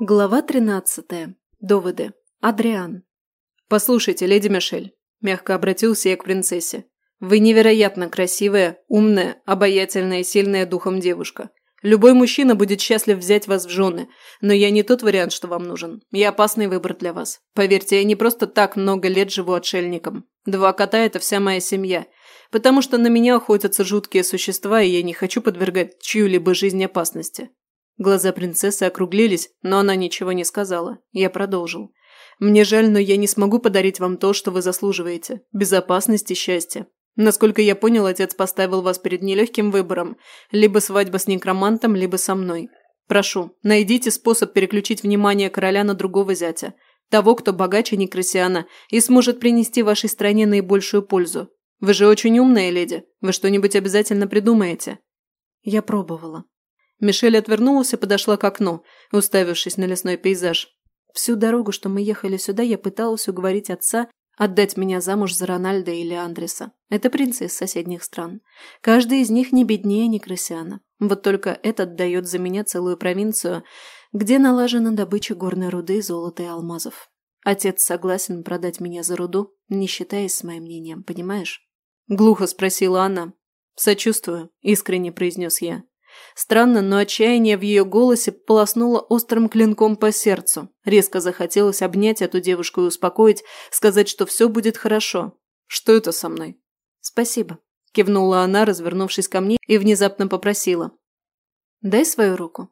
Глава 13. Доводы. Адриан. «Послушайте, леди Мишель», – мягко обратился я к принцессе. «Вы невероятно красивая, умная, обаятельная и сильная духом девушка. Любой мужчина будет счастлив взять вас в жены, но я не тот вариант, что вам нужен. Я опасный выбор для вас. Поверьте, я не просто так много лет живу отшельником. Два кота – это вся моя семья. Потому что на меня охотятся жуткие существа, и я не хочу подвергать чью-либо жизнь опасности. Глаза принцессы округлились, но она ничего не сказала. Я продолжил. «Мне жаль, но я не смогу подарить вам то, что вы заслуживаете. Безопасность и счастье. Насколько я понял, отец поставил вас перед нелегким выбором. Либо свадьба с некромантом, либо со мной. Прошу, найдите способ переключить внимание короля на другого зятя. Того, кто богаче Некрасиана и сможет принести вашей стране наибольшую пользу. Вы же очень умная леди. Вы что-нибудь обязательно придумаете?» Я пробовала. Мишель отвернулась и подошла к окну, уставившись на лесной пейзаж. Всю дорогу, что мы ехали сюда, я пыталась уговорить отца отдать меня замуж за Рональда или Андреса. Это принцы из соседних стран. Каждый из них не беднее Некрасиана. Вот только этот дает за меня целую провинцию, где налажена добыча горной руды, золота и алмазов. Отец согласен продать меня за руду, не считаясь с моим мнением, понимаешь? Глухо спросила она. «Сочувствую», – искренне произнес я. Странно, но отчаяние в ее голосе полоснуло острым клинком по сердцу. Резко захотелось обнять эту девушку и успокоить, сказать, что все будет хорошо. Что это со мной? Спасибо. Кивнула она, развернувшись ко мне, и внезапно попросила. «Дай свою руку».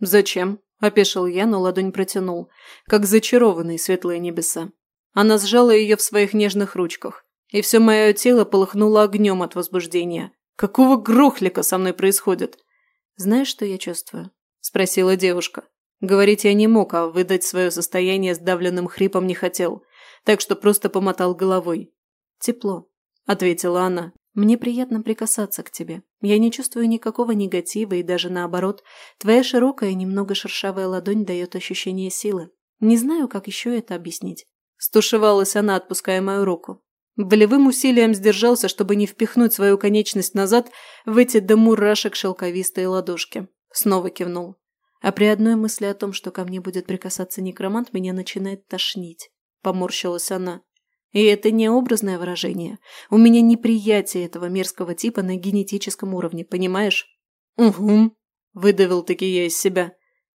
«Зачем?» – опешил я, но ладонь протянул, как зачарованные светлые небеса. Она сжала ее в своих нежных ручках, и все мое тело полыхнуло огнем от возбуждения. Какого грохлика со мной происходит? «Знаешь, что я чувствую?» – спросила девушка. Говорить я не мог, а выдать свое состояние сдавленным хрипом не хотел, так что просто помотал головой. «Тепло», – ответила она. «Мне приятно прикасаться к тебе. Я не чувствую никакого негатива, и даже наоборот, твоя широкая, немного шершавая ладонь дает ощущение силы. Не знаю, как еще это объяснить». Стушевалась она, отпуская мою руку. Болевым усилием сдержался, чтобы не впихнуть свою конечность назад в эти до мурашек шелковистые ладошки. Снова кивнул. А при одной мысли о том, что ко мне будет прикасаться некромант, меня начинает тошнить. Поморщилась она. И это не образное выражение. У меня неприятие этого мерзкого типа на генетическом уровне, понимаешь? Угу. Выдавил таки я из себя.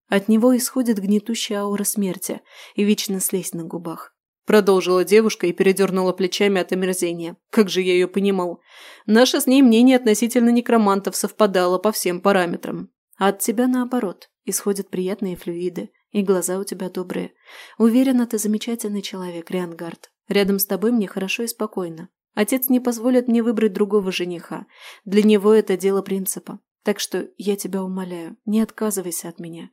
От него исходит гнетущая аура смерти и вечно слезть на губах. Продолжила девушка и передернула плечами от омерзения. Как же я ее понимал. Наше с ней мнение относительно некромантов совпадало по всем параметрам. А от тебя наоборот. Исходят приятные флюиды. И глаза у тебя добрые. Уверена, ты замечательный человек, Риангард. Рядом с тобой мне хорошо и спокойно. Отец не позволит мне выбрать другого жениха. Для него это дело принципа. Так что я тебя умоляю, не отказывайся от меня.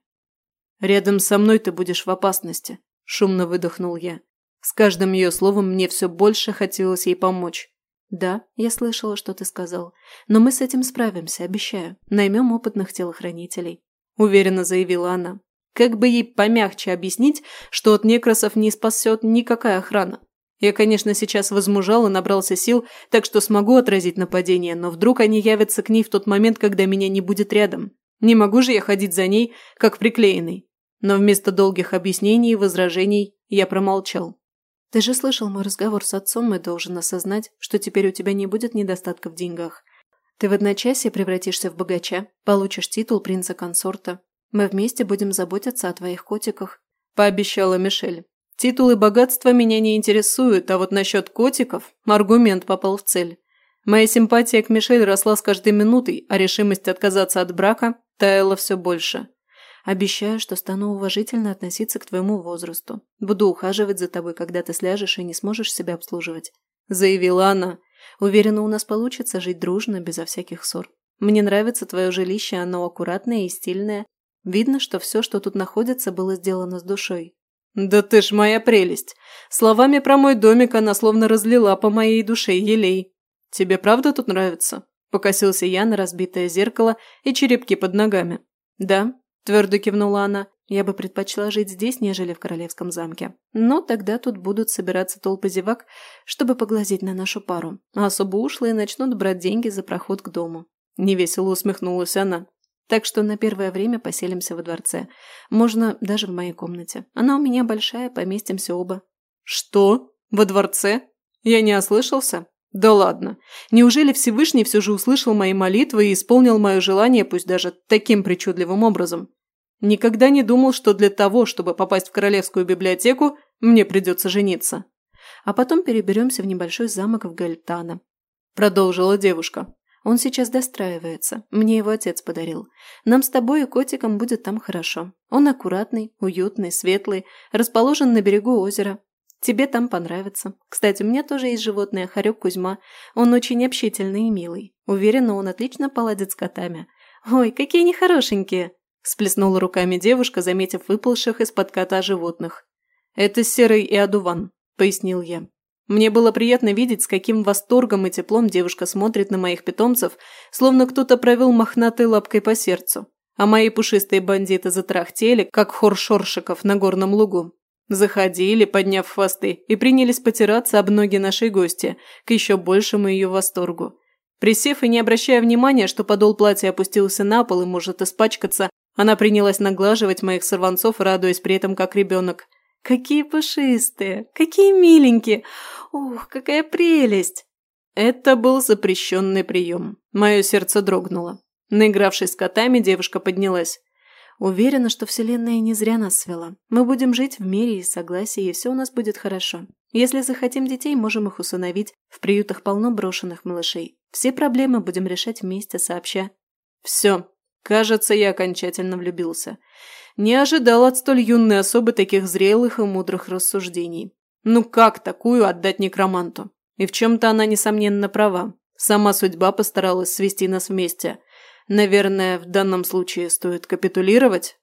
Рядом со мной ты будешь в опасности, шумно выдохнул я. С каждым ее словом мне все больше хотелось ей помочь. «Да, я слышала, что ты сказал. Но мы с этим справимся, обещаю. Наймем опытных телохранителей», – уверенно заявила она. Как бы ей помягче объяснить, что от некрасов не спасет никакая охрана. Я, конечно, сейчас возмужал и набрался сил, так что смогу отразить нападение, но вдруг они явятся к ней в тот момент, когда меня не будет рядом. Не могу же я ходить за ней, как приклеенный. Но вместо долгих объяснений и возражений я промолчал. Ты же слышал мой разговор с отцом и должен осознать, что теперь у тебя не будет недостатка в деньгах. Ты в одночасье превратишься в богача, получишь титул принца-консорта. Мы вместе будем заботиться о твоих котиках», – пообещала Мишель. «Титул и богатство меня не интересуют, а вот насчет котиков аргумент попал в цель. Моя симпатия к Мишель росла с каждой минутой, а решимость отказаться от брака таяла все больше. Обещаю, что стану уважительно относиться к твоему возрасту. Буду ухаживать за тобой, когда ты сляжешь и не сможешь себя обслуживать», – заявила она. «Уверена, у нас получится жить дружно, безо всяких ссор. Мне нравится твое жилище, оно аккуратное и стильное. Видно, что все, что тут находится, было сделано с душой». «Да ты ж моя прелесть! Словами про мой домик она словно разлила по моей душе елей. Тебе правда тут нравится?» Покосился я на разбитое зеркало и черепки под ногами. «Да, Твердо кивнула она. Я бы предпочла жить здесь, нежели в королевском замке. Но тогда тут будут собираться толпы зевак, чтобы поглазеть на нашу пару. А особо ушлые начнут брать деньги за проход к дому. Невесело усмехнулась она. Так что на первое время поселимся во дворце. Можно даже в моей комнате. Она у меня большая, поместимся оба». «Что? Во дворце? Я не ослышался?» «Да ладно. Неужели Всевышний все же услышал мои молитвы и исполнил мое желание, пусть даже таким причудливым образом? Никогда не думал, что для того, чтобы попасть в королевскую библиотеку, мне придется жениться». «А потом переберемся в небольшой замок в Гальтана», – продолжила девушка. Он сейчас достраивается. Мне его отец подарил. Нам с тобой и котиком будет там хорошо. Он аккуратный, уютный, светлый, расположен на берегу озера. Тебе там понравится. Кстати, у меня тоже есть животное, хорек Кузьма. Он очень общительный и милый. Уверена, он отлично поладит с котами. Ой, какие они хорошенькие!» Сплеснула руками девушка, заметив выплывших из-под кота животных. «Это серый и одуван», – пояснил я. Мне было приятно видеть, с каким восторгом и теплом девушка смотрит на моих питомцев, словно кто-то провел мохнатой лапкой по сердцу. А мои пушистые бандиты затрахтели, как хор шоршиков на горном лугу. Заходили, подняв хвосты, и принялись потираться об ноги нашей гости, к еще большему ее восторгу. Присев и не обращая внимания, что подол платья опустился на пол и может испачкаться, она принялась наглаживать моих сорванцов, радуясь при этом как ребенок. «Какие пушистые! Какие миленькие! Ух, какая прелесть!» Это был запрещенный прием. Мое сердце дрогнуло. Наигравшись с котами, девушка поднялась. Уверена, что Вселенная не зря нас свела. Мы будем жить в мире и согласии, и все у нас будет хорошо. Если захотим детей, можем их усыновить. В приютах полно брошенных малышей. Все проблемы будем решать вместе, сообща. Все. Кажется, я окончательно влюбился. Не ожидал от столь юной особы таких зрелых и мудрых рассуждений. Ну как такую отдать некроманту? И в чем-то она, несомненно, права. Сама судьба постаралась свести нас вместе. Наверное, в данном случае стоит капитулировать?